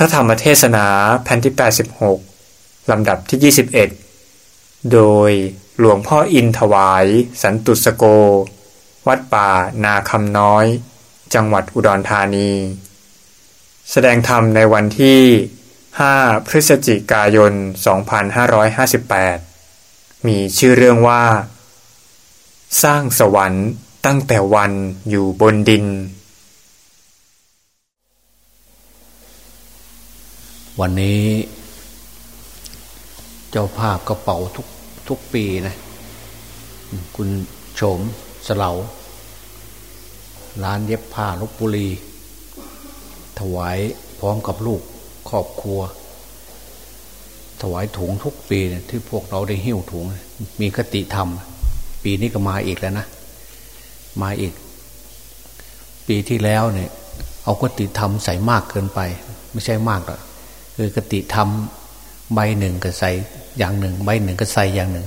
ระธรรมเทศนาแผ่นที่ 86 ลำดับที่ 21 โดยหลวงพ่ออินถวาย สันตุสโก วัดป่านาคำน้อย จังหวัดอุดรธานี แสดงธรรมในวันที่ 5 พฤศจิกายน 2558 มีชื่อเรื่องว่า สร้างสวรรค์ตั้งแต่วันอยู่บนดิน วันนี้เจ้าภาพกระเป๋าทุกทุกปีนะคุณโฉมสลาร้านเย็บผ้าลบบุรี ถวายพร้อมกับลูกครอบครัว ถวายถุงทุกปีนะที่พวกเราได้หิ้วถุง มีคติธรรม ปีนี้ก็มาอีกแล้วนะ มาอีก ปีที่แล้วเนี่ย เอาคติธรรมใส่มากเกินไป ไม่ใช่มากหรอก คือกติธรรมใบหนึ่งก็ใส่อย่างหนึ่ง ใบหนึ่งก็ใส่อย่างหนึ่ง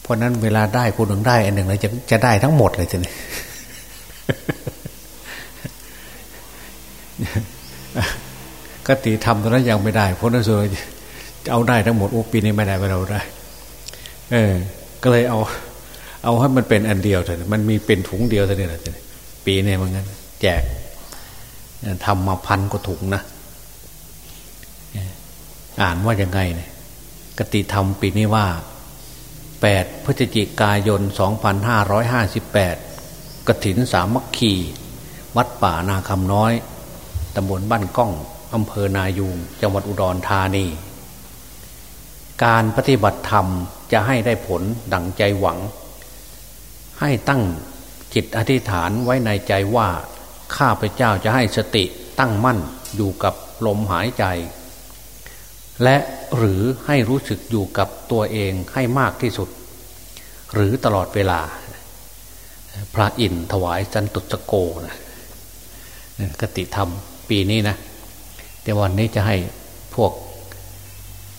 เพราะนั้นเวลาได้คนหนึ่งได้อันหนึ่งเลยจะจะได้ทั้งหมดเลยทีนี้กติธรรมตอนนั้นยังไม่ได้เพราะนั้นเลยจะเอาได้ทั้งหมดโอ้ปีนี้ไม่ได้ไม่เราได้ เออ ก็เลยเอา เอาให้มันเป็นอันเดียวเถอะมันมีเป็นถุงเดียวเท่านี้แหละปีนี้เหมันงั้นแจกทำมาพันกว่าถุงนะ อ่านว่ายังไงเนี่ยกติธรรมปีนี้ว่า 8 พฤศจิกายน 2558 กถินสามัคคี วัดป่านาคำน้อย ตำบลบ้านก้อง อำเภอนายูง จังหวัดอุดรธานี การปฏิบัติธรรมจะให้ได้ผลดังใจหวัง ให้ตั้งจิตอธิษฐานไว้ในใจว่า ข้าพเจ้าจะให้สติตั้งมั่นอยู่กับลมหายใจ และหรือให้รู้สึกอยู่กับตัวเองให้มากที่สุด หรือตลอดเวลา พระอินทถวายจันตุสโกนะกติธรรมปีนี้นะ แต่วันนี้จะให้พวก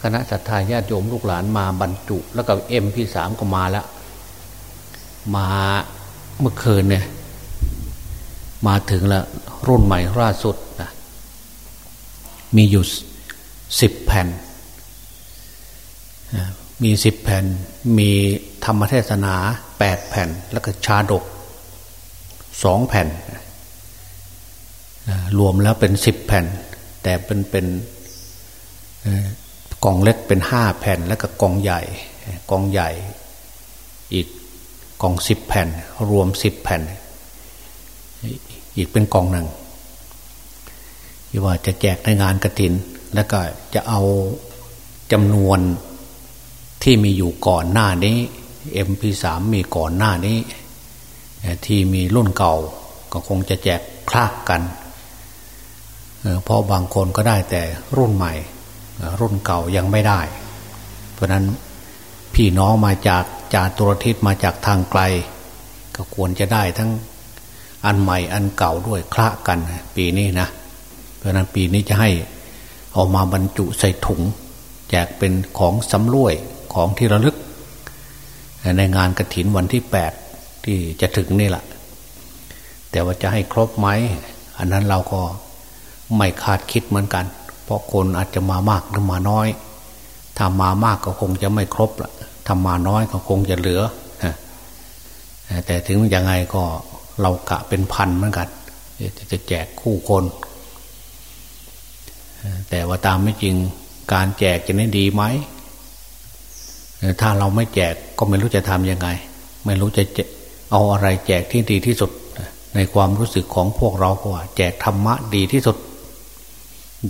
คณะสัตยาญาติโยมลูกหลานมาบรรจุ แล้วก็เอ็มพี่สามก็มาแล้ว มาเมื่อคืนเนี่ย มาถึงแล้วรุ่นใหม่ล่าสุดนะมีอยู่ สิบแผ่น มีสิบแผ่น มีธรรมเทศนาแปดแผ่น แล้วก็ชาดกสองแผ่น รวมแล้วเป็นสิบแผ่น แต่เป็นเป็นกองเล็กเป็นห้าแผ่น แล้วก็กองใหญ่ กองใหญ่ อีกกองสิบแผ่น รวมสิบแผ่น อีกเป็นกองหนึ่งที่ว่าจะแจกในงานกระถิน แล้วก็จะเอาจำนวนที่มีอยู่ก่อนหน้านี้ MP3 มีก่อนหน้านี้ ที่มีรุ่นเก่าก็คงจะแจกคลากกันเพราะบางคนก็ได้แต่รุ่นใหม่ รุ่นเก่ายังไม่ได้ เพราะนั้นพี่น้องมาจากจากตุรทิศมาจากทางไกล ก็ควรจะได้ทั้งอันใหม่อันเก่าด้วยคละกันปีนี้นะ เพราะนั้นปีนี้จะให้ เอามาบรรจุใส่ถุงแจกเป็นของสำรวยของที่ระลึก ในงานกระถินวันที่แปดที่จะถึงนี่แหละแต่ว่าจะให้ครบไหม อันนั้นเราก็ไม่คาดคิดเหมือนกัน เพราะคนอาจจะมามากหรือมาน้อย ถ้ามามากก็คงจะไม่ครบละถ้ามาน้อยก็คงจะเหลือ แต่ถึงยังไงก็เรากะเป็นพันเหมือนกันจะแจกคู่คน แต่ว่าตามไม่จริงการแจกจะได้ดีไหมถ้าเราไม่แจกก็ไม่รู้จะทำยังไง ไม่รู้จะเอาอะไรแจกที่ดีที่สุด ในความรู้สึกของพวกเราก็ว่า แจกธรรมะดีที่สุด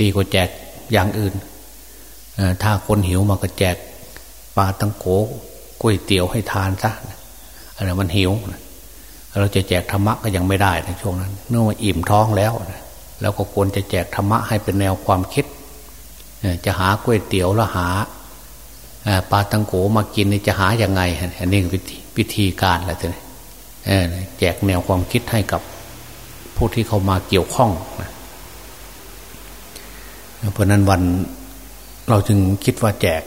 ดีกว่าแจกอย่างอื่น ถ้าคนหิวมาก็แจกปลาตังโกก๋วยเตี๋ยวให้ทานซะอะไรมันหิว เราจะแจกธรรมะก็ยังไม่ได้ในช่วงนั้น เนื่องว่าอิ่มท้องแล้วนะ แล้วก็ควรจะแจกธรรมะให้เป็นแนวความคิด จะหาก๋วยเตี๋ยวแล้วหาปลาตังโกมากินจะหาอย่างไงอันนี้วิธีการอะไรตัวนี้แจกแนวความคิดให้กับผู้ที่เขามาเกี่ยวข้องเพราะนั้นวันเราจึงคิดว่าแจก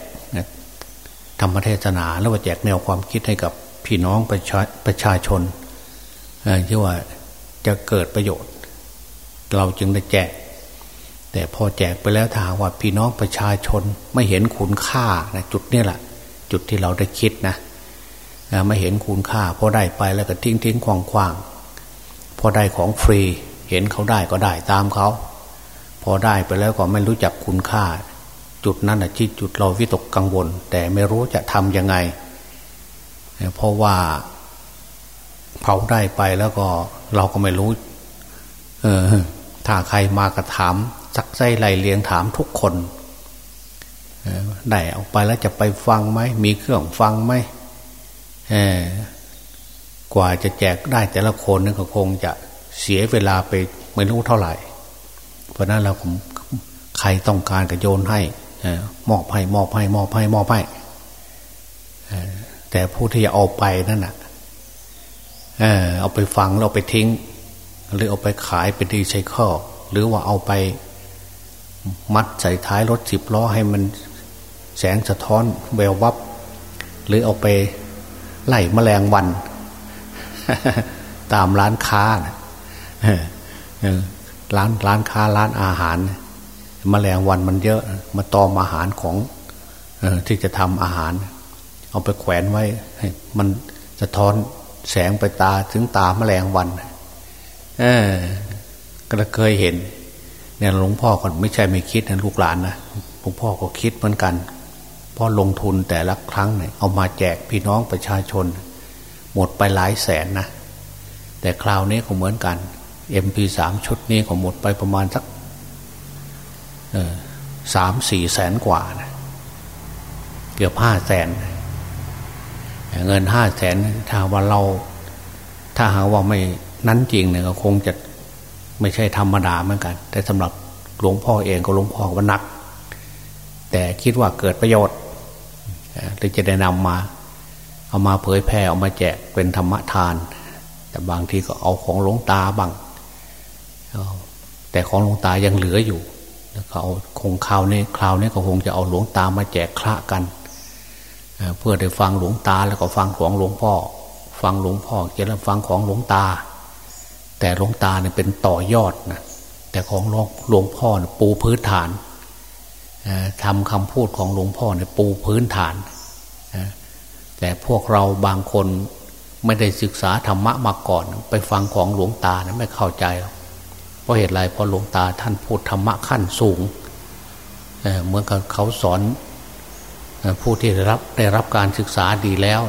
ธรรมเทศนาแล้วว่าแจกแนวความคิดให้กับพี่น้องประชาประชาชนที่ว่าจะเกิดประโยชน์ เราจึงได้แจก แต่พอแจกไปแล้วถ้าว่าพี่น้องประชาชนไม่เห็นคุณค่านะจุดนี้แหละจุดที่เราได้คิดนะไม่เห็นคุณค่าพอได้ไปแล้วก็ทิ้งทิ้งควางควางพอได้ของฟรี เห็นเขาได้ก็ได้ตามเขา พอได้ไปแล้วก็ไม่รู้จักคุณค่า จุดนั้นแหะที่จุดเราวิตกกังวล แต่ไม่รู้จะทำยังไง เพราะว่าเผาได้ไปแล้วก็เราก็ไม่รู้ เออ ถ้าใครมากระถามซักไส้ไหลเลียงถามทุกคนได้ออกไปแล้วจะไปฟังไหมมีเครื่องฟังไหมกว่าจะแจกได้แต่ละคนนี่ก็คงจะเสียเวลาไปไม่รู้เท่าไหร่ เพราะนั้นเราใครต้องการก็โยนให้มอบให้มอบให้มอบให้มอบให้แต่ผู้ที่จะเอาไปนั่นน่ะเอาไปฟังเราไปทิ้ง หรือเอาไปขายเป็นดีไซเคิลหรือว่าเอาไปมัดใส่ท้ายรถสิบล้อให้มันแสงสะท้อนแวววับ หรือเอาไปไล่มแมลงวัน ตามร้านค้าร้านร้านค้าร้านอาหารมแมลงวันมันเยอะ มาตอมอาหารของที่จะทำอาหาร เอาไปแขวนไว้ มันสะท้อนแสงไปตาถึงตาแมลงวัน เออก็เคยเห็น เนี่ยหลวงพ่อก็ไม่ใช่ไม่คิดนะลูกหลานนะหลวงพ่อก็คิดเหมือนกันพราะลงทุนแต่ละครั้งเนี่ยเอามาแจกพี่น้องประชาชน หมดไปหลายแสนนะแต่คราวนี้ก็เหมือนกัน MP3 ชุดนี้ก็หมดไปประมาณสักสามสี่แสนกว่านะเกือบห้าแสนเงินห้าแสนถ้าว่าเรา ถ้าหาว่าไม่ นั้นจริงเนี่ยก็คงจะไม่ใช่ธรรมดาเหมือนกัน แต่สำหรับหลวงพ่อเองก็หลวงพ่อว่านัก แต่คิดว่าเกิดประโยชน์หรือจะได้นำมา เอามาเผยแผ่เอามาแจกเป็นธรรมทาน แต่บางทีก็เอาของหลวงตาบ้างแต่ของหลวงตายังเหลืออยู่แล้วก็เอาคงคราวนี้คราวนี้ก็คงจะเอาหลวงตามาแจกคระกันเพื่อได้ฟังหลวงตาแล้วก็ฟังของหลวงพ่อ ฟังหลวงพ่อจะแล้วฟังของหลวงตา แต่หลวงตาเนี่ยเป็นต่อยอดนะแต่ของหลวงพ่อปูพื้นฐานทำคำพูดของหลวงพ่อเนี่ยปูพื้นฐาน แต่พวกเราบางคนไม่ได้ศึกษาธรรมะมาก่อน ไปฟังของหลวงตานะไม่เข้าใจเพราะเหตุไรเพราะหลวงตาท่านพูดธรรมะขั้นสูงเหมือนกับเขาสอนผู้ที่ได้รับได้รับการศึกษาดีแล้ว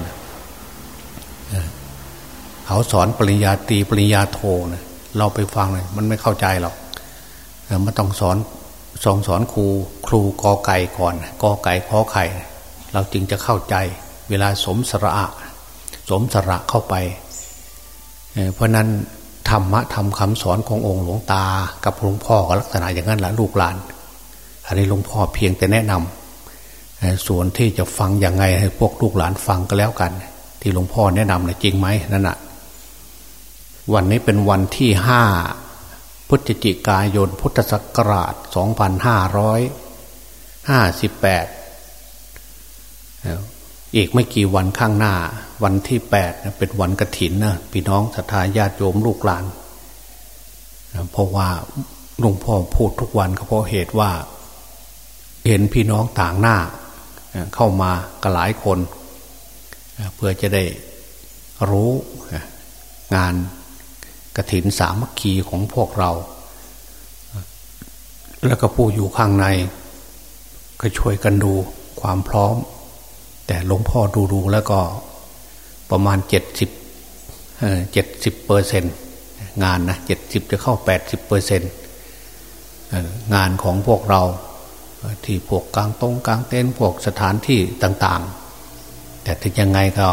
เขาสอนปริญญาตรีปริญญาโทนะเราไปฟังเลยมันไม่เข้าใจหรอกมันต้องสอนสองสอนครูครูกอไก่ก่อนกอไก่ขอไข่ เราจึงจะเข้าใจ เวลาสมสระ สมสระเข้าไป เพราะนั้นธรรมะทำคำสอนขององค์หลวงตา กับหลวงพ่อก็ลักษณะอย่างนั้นแหละลูกหลาน อันนี้หลวงพ่อเพียงแต่แนะนำส่วนที่จะฟังอย่างไงให้พวกลูกหลานฟังก็แล้วกัน ที่หลวงพ่อแนะนำนะจริงไหมนั่นแหะ วันนี้เป็นวันที่ห้าพฤศจิกายนพุทธศักราช 2558 อีกไม่กี่วันข้างหน้า วันที่ 8 เป็นวันกระถินนะพี่น้องศรัทธาญาติโยมลูกหลาน เพราะว่าหลวงพ่อพูดทุกวันก็เพราะเหตุว่า เห็นพี่น้องต่างหน้า เข้ามากันหลายคน เพื่อจะได้รู้งาน กระถินสามัคคีของพวกเรา แล้วก็ผู้อยู่ข้างใน ก็ช่วยกันดูความพร้อม แต่หลวงพ่อดูดูแล้วก็ประมาณเจ็ดสิบเจ็ดสิบเปอร์เซ็นงานนะเจ็ดสิบจะเข้าแปดสิบเปอร์เซ็นงานของพวกเราที่พวกกลางตรงกลางเต็นพวกสถานที่ต่าง ๆ แต่ถึงยังไงก็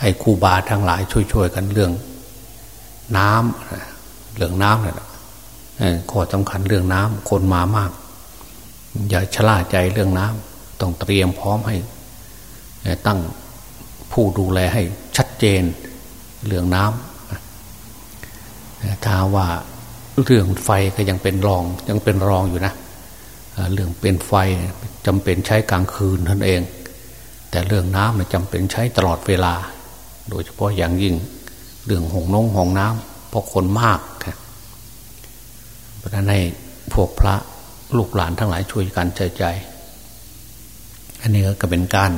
ให้ครูบาทั้งหลายช่วยๆกันเรื่อง น้ำเรื่องน้ำเนี่ยข้อสำคัญเรื่องน้ำคนมามาก อย่าชะล่าใจเรื่องน้ำต้องเตรียมพร้อมให้ ตั้งผู้ดูแลให้ชัดเจนเรื่องน้ำถ้าว่าเรื่องไฟก็ยังเป็นรองยังเป็นรองอยู่นะเรื่องเป็นไฟจำเป็นใช้กลางคืนท่านเอง แต่เรื่องน้ำจำเป็นใช้ตลอดเวลา โดยเฉพาะอย่างยิ่ง เรื่องหงน้องหงน้ำเพราะคนมากเพราะนั้นให้พวกพระลูกหลานทั้งหลายช่วยกันใจใจ อันนี้ก็เป็นการ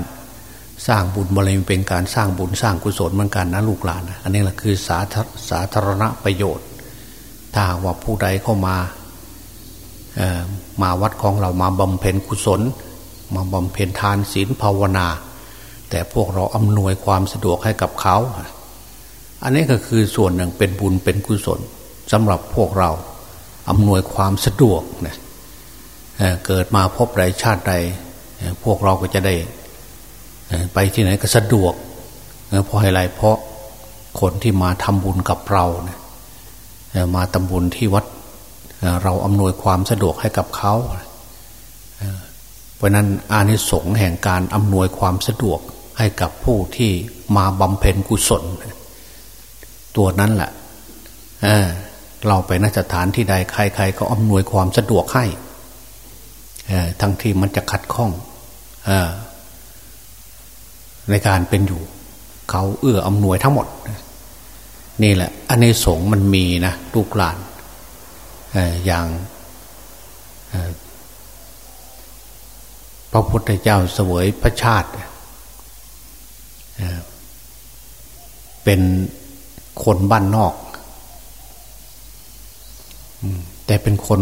สร้างบุญบริเวณเป็นการสร้างบุญสร้างกุศลเหมือนกันนะลูกหลาน อันนี้แหละคือสาสาธารณประโยชน์ ถ้าว่าผู้ใดเข้ามามาวัดของเรามาบำเพ็ญกุศล มาบำเพ็ญทานศีลภาวนา แต่พวกเราอำนวยความสะดวกให้กับเขา อันนี้ก็คือส่วนหนึ่งเป็นบุญเป็นกุศลสำหรับพวกเราอำนวยความสะดวกเนี่ยเกิดมาพบใดชาติใด พวกเราก็จะได้ไปที่ไหนก็สะดวกเพราะอะไรเพราะคนที่มาทำบุญกับเราเนี่ยมาทำบุญที่วัดเราอำนวยความสะดวกให้กับเขา เพราะนั้นอานิสงส์แห่งการอำนวยความสะดวกให้กับผู้ที่มาบำเพ็ญกุศล ตัวนั้นแหละเเราไปนสถานที่ใดใคร ๆ ก็อำนวยความสะดวกให้ทั้งที่มันจะขัดข้องในการเป็นอยู่ เขาเอื้ออำนวยทั้งหมด นี่แหละอันในสงมันมีนะลูกหลานอย่างพระพุทธเจ้าเสวยพระชาติเป็น คนบ้านนอก แต่เป็นคน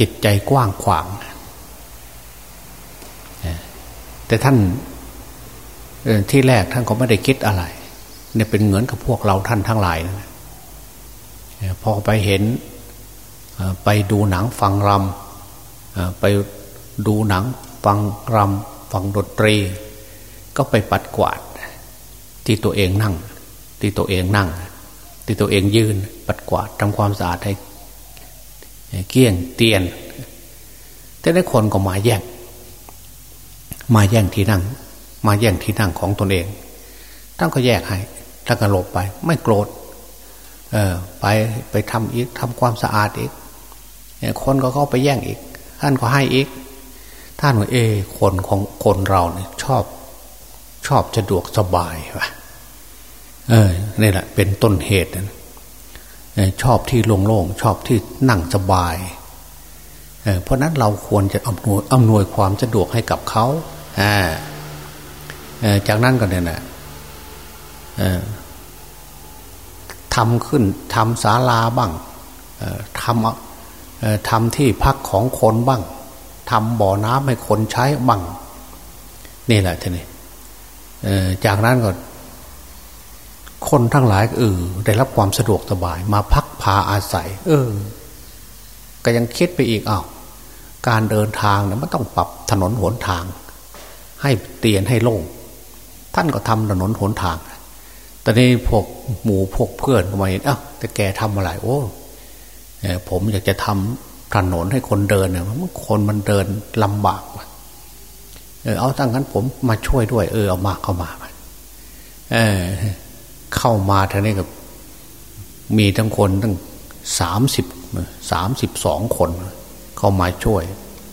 จิตใจกว้างขวาง แต่ท่านที่แรกท่านก็ไม่ได้คิดอะไรเนี่ยเป็นเหมือนกับพวกเราท่านทั้งหลายนะพอไปเห็นไปดูหนังฟังรำไปดูหนังฟังรำฟังดนตรี ก็ไปปัดกวาดที่ตัวเองนั่ง ที่ตัวเองนั่ง ที่ตัวเองยืน ปัดกวาดทำความสะอาดให้เกี้ยงเตียน แต่ได้คนก็มาแย่ง มาแย่งที่นั่ง มาแย่งที่นั่งของตนเองท่านก็แยกให้ท่านก็หลบไป ไม่โกรธเออไปไปทำอีกทำความสะอาดอีกคนก็เข้าไปแย่งอีก ท่านก็ให้อีก ท่านว่าเอ คนของคนเราเนี่ยชอบ ชอบสะดวกสบายว่ะ เออนี่แหละ เป็นต้นเหตุชอบที่โล่งๆชอบที่นั่งสบายเเพราะนั้นเราควรจะอำนวยอำนวยความสะดวกให้กับเขาจากนั้นก็เนี่ยนะทำขึ้นทำศาลาบ้างทำทำที่พักของคนบ้างทำบ่อน้ำให้คนใช้บ้างนี่แหละท่านี่จากนั้นก็ คนทั้งหลายเออได้รับความสะดวกสบาย มาพักพาอาศัย เออ ก็ยังคิดไปอีกอ้าวการเดินทางเนี่ยมันต้องปรับถนนหนทาง ให้เตียนให้โล่งท่านก็ทำถนนหนทางตอนนี้พวกหมู่พวกเพื่อนมาเห็นอ้าวแต่แกทำอะไรโอ้ผมอยากจะทำถนนให้คนเดินเนี่ยคนมันเดินลำบากเออเอาตั้งนั้นผมมาช่วยด้วย เออเอามาเข้ามาเออ เข้ามาท่านี้กับมีทั้งคนตั้งสามสิบสามสิบสองคน เข้ามาช่วย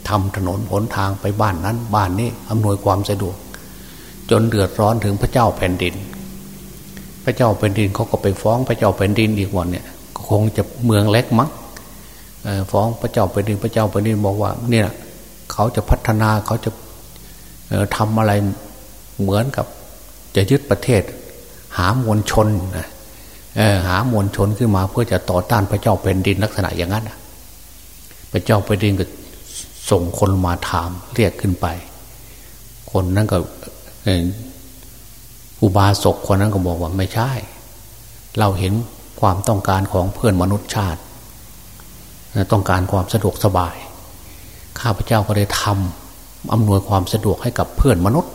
ทำถนนหนทางไปบ้านนั้น บ้านนี้อำนวยความสะดวก จนเดือดร้อนถึงพระเจ้าแผ่นดิน พระเจ้าแผ่นดินเขาก็ไปฟ้องพระเจ้าแผ่นดินอีกวันเนี่ยคงจะเมืองเล็กมั้งฟ้องพระเจ้าแผ่นดินพระเจ้าแผ่นดินบอกว่า เนี่ยเขาจะพัฒนาเขาจะทำอะไรเหมือนกับจะยึดประเทศ หามวลชนหามวลชนขึ้นมาเพื่อจะต่อต้านพระเจ้าแผ่นดินลักษณะอย่างนั้นพระเจ้าแผ่นดินก็ส่งคนมาถามเรียกขึ้นไป คนนั้นก็อุบาสกคนนั้นก็บอกว่าไม่ใช่ เราเห็นความต้องการของเพื่อนมนุษย์ชาติ ต้องการความสะดวกสบาย ข้าพเจ้าก็ได้ทำอำนวยความสะดวกให้กับเพื่อนมนุษย์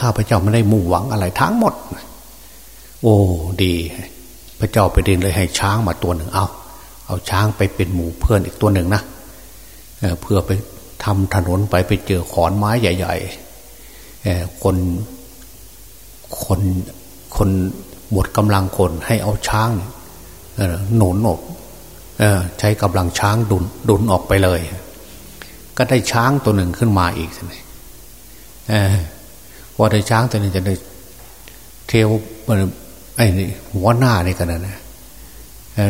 ข้าพเจ้าไม่ได้มุ่งหวังอะไรทั้งหมด โอ้ดี พระเจ้าไปเดินเลยให้ช้างมาตัวหนึ่งเอา เอาช้างไปเป็นหมู่เพื่อนอีกตัวหนึ่งนะเเพื่อไปทำถนนไปไปเจอขอนไม้ใหญ่ๆคนคนคนหมดกำลังคนให้เอาช้างหนุนออกใช้กำลังช้างดุนดุนออกไปเลย ก็ได้ช้างตัวหนึ่งขึ้นมาอีกสิ พอได้ช้างตัวนี้จะได้เทวไอ้นี่หัวหน้านี่กันนะ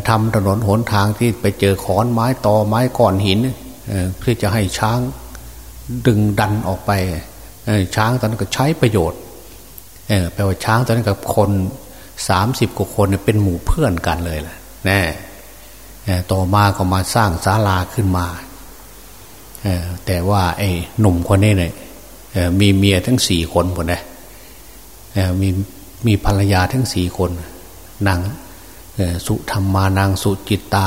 ทำถนนหนทางที่ไปเจอขอนไม้ตอไม้ก้อนหินเพื่อจะให้ช้างดึงดันออกไปช้างตอนนั้นก็ใช้ประโยชน์แปลว่าช้างตอนนั้นกับคนสามสิบกว่าคนเป็นหมู่เพื่อนกันเลยแหละน่ต่อมาก็มาสร้างศาลาขึ้นมาแต่ว่าไอ้หนุ่มคนนี้เนี่ย มีเมียทั้งสี่คนหมดเลยมีมีภรรยาทั้งสี่คน นางสุธรรมานางสุจิตตา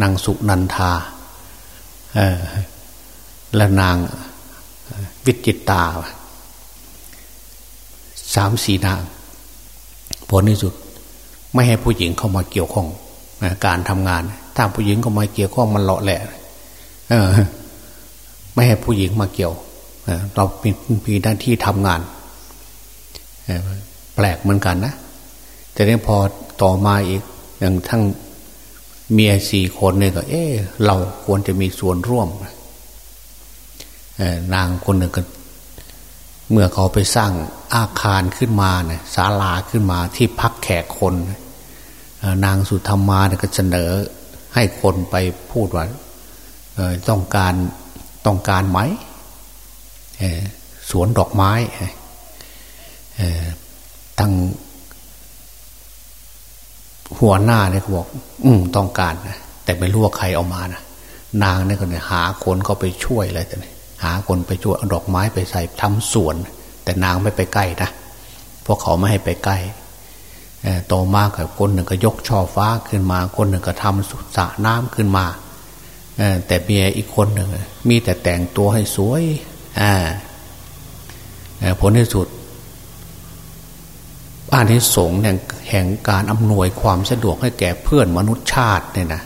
นางสุนันทาและนางวิจิตตาสามสี่นางผลที่สุด ไม่ให้ผู้หญิงเข้ามาเกี่ยวข้องการทำงาน ถ้าผู้หญิงเข้ามาเกี่ยวข้องมันเลาะแหละไม่ให้ผู้หญิงมาเกี่ยว เราเป็นมีหน้าที่ทำงาน แปลกเหมือนกันนะ แต่นี้พอต่อมาอีกอย่างทั้งเมียสี่คนเนี่ยก็ เออเราควรจะมีส่วนร่วมนางคนหนึ่งก็ เมื่อเขาไปสร้างอาคารขึ้นมาเนี่ยศาลาขึ้นมาที่พักแขกคน นางสุธรรมาเนี่ยก็เสนอให้คนไปพูดว่าต้องการต้องการไหม สวนดอกไม้ตั้งหัวหน้าเนี่ยเขาบอก อืมต้องการนะแต่ไม่รู้ว่าใครเอามานะนางเนี่ยก็เนี่ยหาคนเขาไปช่วยอะไรแต่เนี่ยหาคนไปช่วยดอกไม้ไปใส่ทำสวน แต่นางไม่ไปใกล้นะเพราะเขาไม่ให้ไปใกล้โตมากับคนหนึ่งก็ยกช่อฟ้าขึ้นมา คนหนึ่งก็ทำสระน้ำขึ้นมาแต่เมียอีกคนหนึ่งมีแต่แต่งตัวให้สวย ผลที่สุดอานิสงส์แห่งแห่งการอำนวยความสะดวกให้แก่เพื่อนมนุษยชาติเนี่ยนะ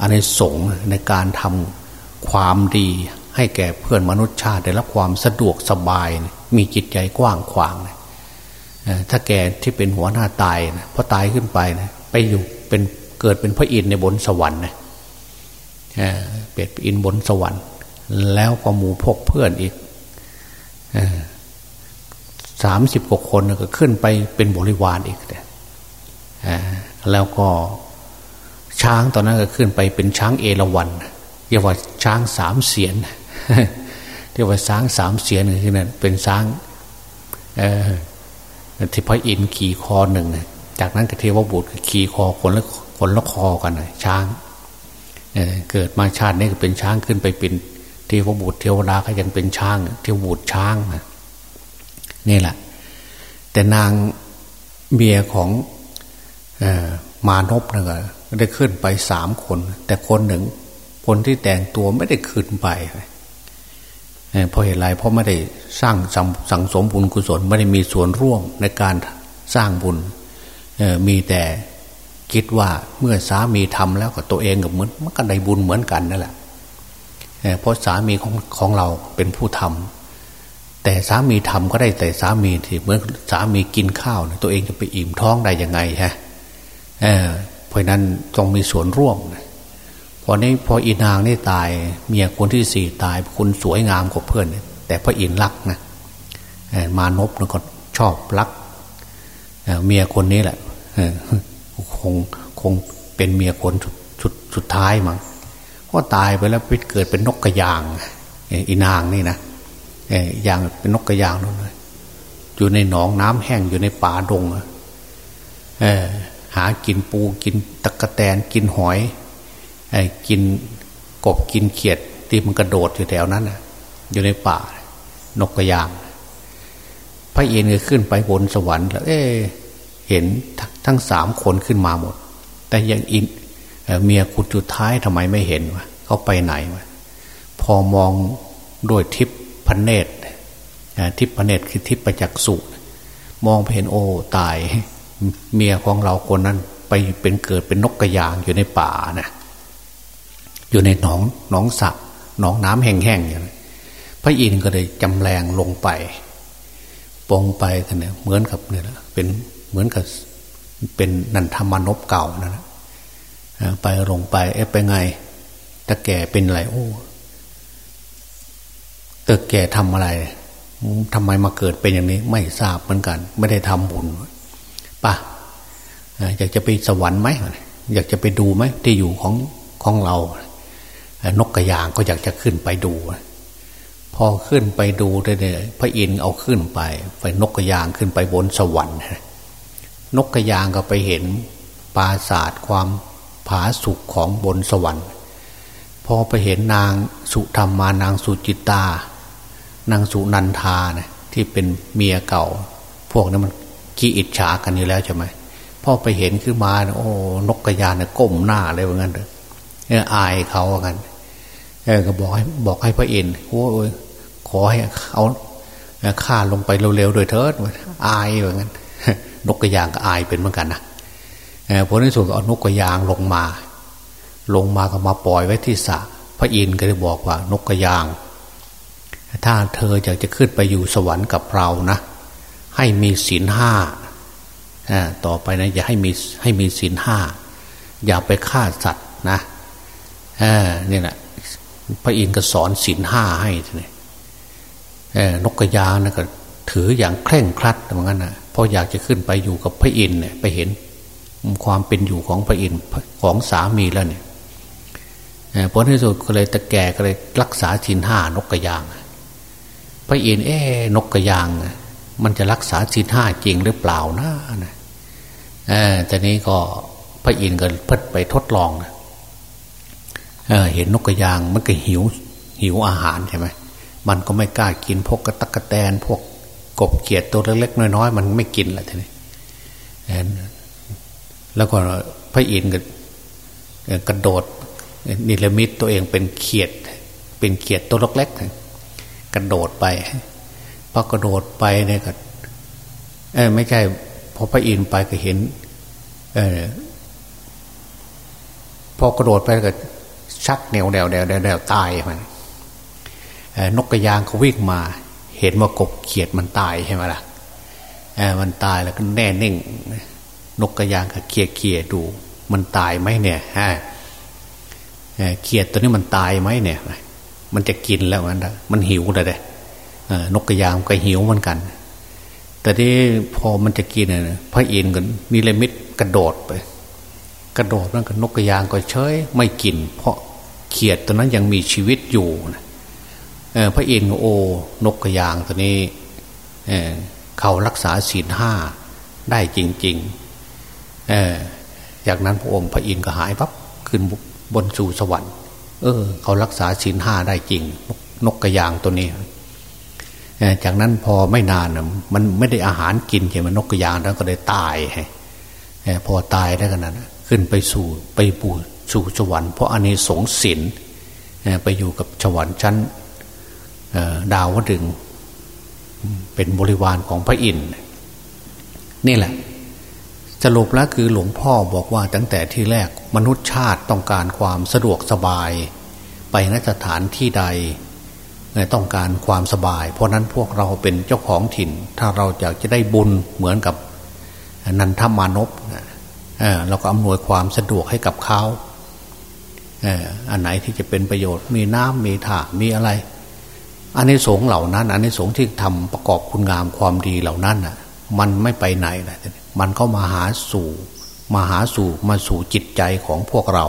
อานิสงส์ในการทำความดีให้แก่เพื่อนมนุษยชาติได้รับความสะดวกสบาย มีจิตใจกว้างขวางถ้าแกที่เป็นหัวหน้าตายนะพอตายขึ้นไปนะไปอยู่เป็นเกิดเป็นพระอินทร์ในบนสวรรค์นะเป็ดอินบนสวรรค์ แล้วก็หมู่พกเพื่อนอีกสามสิบกว่าคนก็ขึ้นไปเป็นบริวารอีกแล้วก็ช้างตอนนั้นก็ขึ้นไปเป็นช้างเอราวันเรียกว่าช้างสามเสียนเรียกว่าช้างสามเสียนคือนั่นเป็นช้างที่พระอินทร์ขี่คอหนึ่งจากนั้นก็เทวบุตรขี่คอคนละคนละคอกันช้างเกิดมาชาตินี้ก็เป็นช้างขึ้นไปเป็น เทวบุตรเทวดาก็ยังเป็นช้าง เทวบุตรช้างนี่แหละ แต่นางเมียของมานพนะก็ได้ขึ้นไปสามคน แต่คนหนึ่ง คนที่แต่งตัวไม่ได้ขึ้นไปเพราะเหตุไรเพราะไม่ได้สร้างสังสมบุญกุศลไม่ได้มีส่วนร่วมในการสร้างบุญมีแต่คิดว่าเมื่อสามีทำแล้วกับตัวเองกับเหมือนมันก็ได้บุญเหมือนกันนั่นแหละ เพราะสามีของของเราเป็นผู้ทำแต่สามีทำก็ได้แต่สามีที่เมื่อสามีกินข้าวตัวเองจะไปอิ่มท้องได้ยังไงฮะเพราะนั้นต้องมีส่วนร่วมพอนี้พออีนางนี่ตาย เมียคนที่สี่ตายคุณสวยงามกว่าเพื่อน แต่พระอินร์รักนะมานพก็ชอบรักเมียคนนี้แหละคงคงเป็นเมียคนสุดสุดท้ายมั้ง ก็ตายไปแล้วไปเกิดเป็นนกกระยางอีนางนี่นะอย่างเป็นนกกระยางนั่นเลยอยู่ในหนองน้ำแห้งอยู่ในป่าดงหากินปูกินตะกะแตนกินหอยกินกบกินเขียดที่มันกระโดดอยู่แถวนั้นอยู่ในป่า นกกระยาง พระเอ็นก็ขึ้นไปบนสวรรค์แล้วเอ๊เห็นทั้งสามคนขึ้นมาหมด แต่ยังอิน เมียคุณจุดท้ายทำไมไม่เห็นวะเขาไปไหนวะพอมองโดยทิพพันเนตรทิพพันเนตรคือทิพประจักษุมองไปเห็นโอ้ตาย เมียของเราคนนั้น ไปเป็นเกิดเป็นนกกระยางอยู่ในป่านะอยู่ในหนองหนองสระหนองน้ำแห้งๆอย่างนี้พระอินทร์ก็เลยจำแรงลงไปปองไปกันเนี่ยเหมือนกับเนี่ยเป็นเหมือนกับเป็นนันทมานพเก่านะนะ ไปลงไปเอ๊ะไปไงตะแก่เป็นอะไรโอ้ตะแก่ทำอะไรทำไมมาเกิดเป็นอย่างนี้ ไม่ทราบเหมือนกัน ไม่ได้ทำบุญป่ะอยากจะไปสวรรค์ไหมอยากจะไปดูไหมที่อยู่ของของเรา นกกระยางก็อยากจะขึ้นไปดู พอขึ้นไปดูเนี่ยพระอินทร์เอาขึ้นไป ไปนกกระยางขึ้นไปบนสวรรค์นกกระยางก็ไปเห็นปราศาสตร์ความ ผาสุกของบนสวรรค์ พอไปเห็นนางสุธรรมานางสุจิตา นางสุนันทานะที่เป็นเมียเก่า พวกนั้นมันขี้อิจฉากันอยู่แล้วใช่ไหมพอไปเห็นขึ้นมาโอ้นกกระยานเนี่ยก้มหน้าเลยว่างั้นเนี่ยอายเขาว่างั้นเออก็บอกให้บอกให้พระเอินโอ้ยขอให้เอาข้าลงไปเร็วๆโดยเถิดอายว่างั้นนกกระยางก็อายเป็นเหมือนกันนะ ผลในสุดเอานกกระยางลงมา ลงมาก็มาปล่อยไว้ที่สระพระอินทร์ก็ได้บอกว่านกกระยาง ถ้าเธออยากจะขึ้นไปอยู่สวรรค์กับเรานะ ให้มีศีลห้าต่อไปนะอย่าให้มีให้มีศีลห้าอย่าไปฆ่าสัตว์นะนี่แหละพระอินทร์ก็สอนศีลห้าให้ทีนี้นกกระยางนะก็ถืออย่างเคร่งครัดเหมือนกันนะเพราะอยากจะขึ้นไปอยู่กับพระอินทร์เนี่ยไปเห็น ความเป็นอยู่ของพระอินทร์ของสามีแล้วเนี่ยผลที่สุดก็เลยตะแก่ก็เลยรักษาศีลห้านกกระยาง พระอินทร์เอ๊นกกระยาง มันจะรักษาศีลห้าจริงหรือเปล่านะนะแต่นี้ก็พระอินทร์ก็เพิ่ไปทดลองนะเเห็นนกกระยางมันก็หิวหิวอาหารใช่ไหมมันก็ไม่กล้ากินพวกกระตักกระแตนพวกกบเขียดตัวเล็กๆน้อยๆมันไม่กินแหละทีนี้ แล้วก็พระอินทร์กระโดดนิรมิตตัวเองเป็นเขียด เป็นเขียดตัวเล็กๆกระโดดไปพอกระโดดไปเนี่ยก็ไม่ใช่พอพระอินทร์ไปก็เห็นอพอกระโดดไปก็ชักแนวแนวแนวแนวตายมันนกกระยางเขาวิ่งมา เห็นว่ากบเขียดมันตายใช่ไหมล่ะมันตายแล้วก็แน่นิ่ง นกกระยางก็เคียเคียดู มันตายไหมเนี่ยฮะเขียดตัวนี้มันตายไหมเนี่ย มันจะกินแล้วมันมันหิวเลยเด้นกกระยางก็หิวเหมือนกัน แต่ที่พอมันจะกินเนี่ยพระอินทร์ก็นิเลมิตกระโดดไป กระโดดนั่นก็นกกระยางก็เฉยไม่กิน เพราะเขียดตัวนั้นยังมีชีวิตอยู่นะพระอินทร์โอนกกระยางตัวนี้เเขารักษาศีลห้าได้จริง ๆ เออจากนั้นพระองค์พระอินทร์ก็หายปั๊บขึ้นบนสู่สวรรค์ เออ เขารักษาศีลห้าได้จริง นกกระยางตัวนี้จากนั้นพอไม่นานมันไม่ได้อาหารกินใช่ไหมนกกระยางแล้วก็ได้ตายพอตายได้ขนาดนั้นขึ้นไปสู่ไปปูสู่สวรรค์เพราะอันนี้สงสินไปอยู่กับสวรรค์ชั้นดาวดึงเป็นบริวารของพระอินทร์นี่แหละ สรุปแล้วคือหลวงพ่อบอกว่าตั้งแต่ที่แรกมนุษย์ชาติต้องการความสะดวกสบาย ไปนสถานที่ใดต้องการความสบาย เพราะนั้นพวกเราเป็นเจ้าของถิ่น ถ้าเราอยากจะได้บุญเหมือนกับนันทมานพเราก็อำนวยความสะดวกให้กับเขาอันไหนที่จะเป็นประโยชน์มีน้ำมีถ่ามีอะไรอันนี้สงเหล่านั้นอันนี้สงที่ทำประกอบคุณงามความดีเหล่านั้นอะมันไม่ไปไหนนะ มันก็มาหาสู่มาหาสู่มาสู่จิตใจของพวกเรา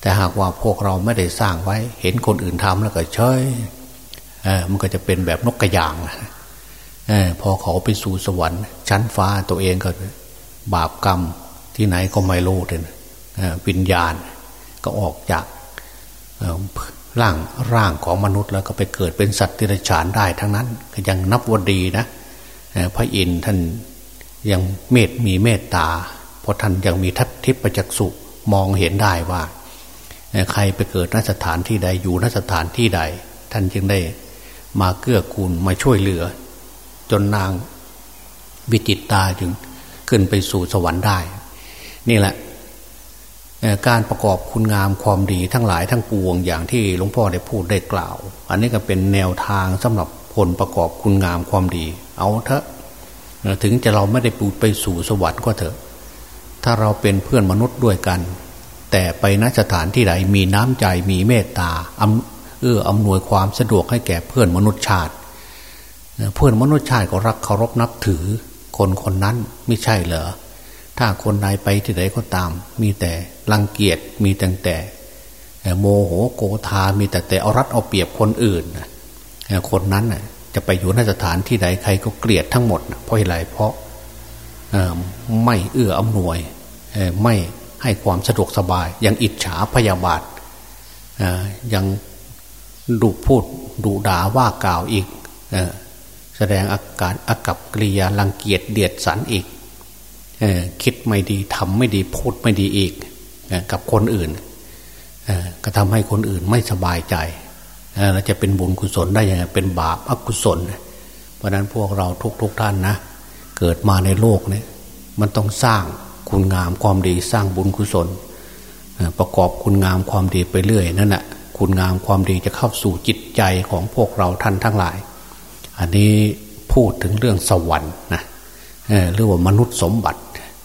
แต่หากว่าพวกเราไม่ได้สร้างไว้ เห็นคนอื่นทำแล้วก็เฉยเออมันก็จะเป็นแบบนกกระยางเออพอเขาไปสู่สวรรค์ชั้นฟ้าตัวเองก็บาปกรรมที่ไหนก็ไม่รู้เลยวิญญาณก็ออกจากร่างร่างของมนุษย์แล้วก็ไปเกิดเป็นสัตว์ที่ไรฉานได้ทั้งนั้น ก็ยังนับว่าดีนะพระอินทร์ท่าน ยังเมตมีเมตตา เพราะท่านยังมีทัศทิพจักสุมองเห็นได้ว่า ใครไปเกิดนสถานที่ใดอยู่นสถานที่ใด ท่านจึงได้มาเกื้อกูลมาช่วยเหลือ จนนางวิจิตตาจึงขึ้นไปสู่สวรรค์ได้ นี่แหละการประกอบคุณงามความดีทั้งหลายทั้งปวงอย่างที่หลวงพ่อได้พูดได้กล่าว อันนี้ก็เป็นแนวทางสำหรับผลประกอบคุณงามความดี เอาเถอะ ถึงจะเราไม่ได้ปูไปสู่สวรรค์ก็เถอะ ถ้าเราเป็นเพื่อนมนุษย์ด้วยกัน แต่ไปนสถานที่ใดมีน้ำใจมีเมตตาเอื้ออำนวยความสะดวกให้แก่เพื่อนมนุษย์ชาติ เพื่อนมนุษย์ชาติก็รักเคารพนับถือ คนคนนั้นไม่ใช่เหรอถ้าคนใดไปที่ไหนก็ตาม มีแต่รังเกียจมีแต่แต่โมโหโกธามีแต่แต่เอารัดเอาเปรียบคนอื่นคนนั้น จะไปอยู่นสถานที่ใดใครก็เกลียดทั้งหมดเพราะอะไรเพราะไม่เอื้ออำนวยไม่ให้ความสะดวกสบาย ยังอิจฉาพยาบาทยังดุพูดดุด่าว่ากล่าวอีกแสดงอาการอากับกริยาลังเกียจเดียดสันอีกคิดไม่ดีทำไม่ดีพูดไม่ดีอีกกับคนอื่นก็ทำให้คนอื่นไม่สบายใจ จะเป็นบุญกุศลได้ยังไงเป็นบาปอกุศล เพราะนั้นพวกเราทุกทุกท่านนะ เกิดมาในโลกนี้มันต้องสร้างคุณงามความดีสร้างบุญกุศล ประกอบคุณงามความดีไปเรื่อยนั่นแหะคุณงามความดีจะเข้าสู่จิตใจของพวกเราท่านทั้งหลาย อันนี้พูดถึงเรื่องสวรรค์นะหรือว่ามนุษย์สมบัติ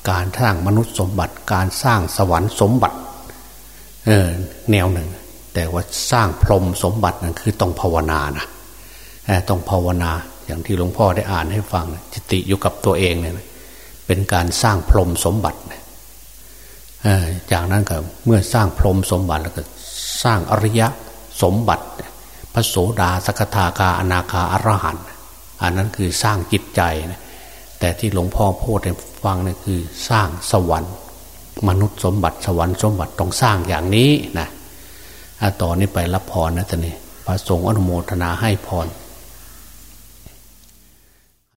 การสร้างมนุษย์สมบัติ การสร้างสวรรค์สมบัติแนวหนึ่ง แต่ว่าสร้างพรมสมบัตินั่นคือต้องภาวนานะต้องภาวนาอย่างที่หลวงพ่อได้อ่านให้ฟังจิติอยู่กับตัวเองเนี่ยเป็นการสร้างพรมสมบัติจากนั้นก็เมื่อสร้างพรมสมบัติแล้วก็สร้างอริยะสมบัติ พระโสดาสกทาคาอนาคาอรหันต์อันนั้นคือสร้างจิตใจนะแต่ที่หลวงพ่อพูดให้ฟังนี่คือสร้างสวรรค์ มนุษย์สมบัติสวรรค์สมบัติต้องสร้างอย่างนี้นะ ต่อนนี้ไปรับพรนะท่านนี่พระสงฆ์อนุโมทนาให้พร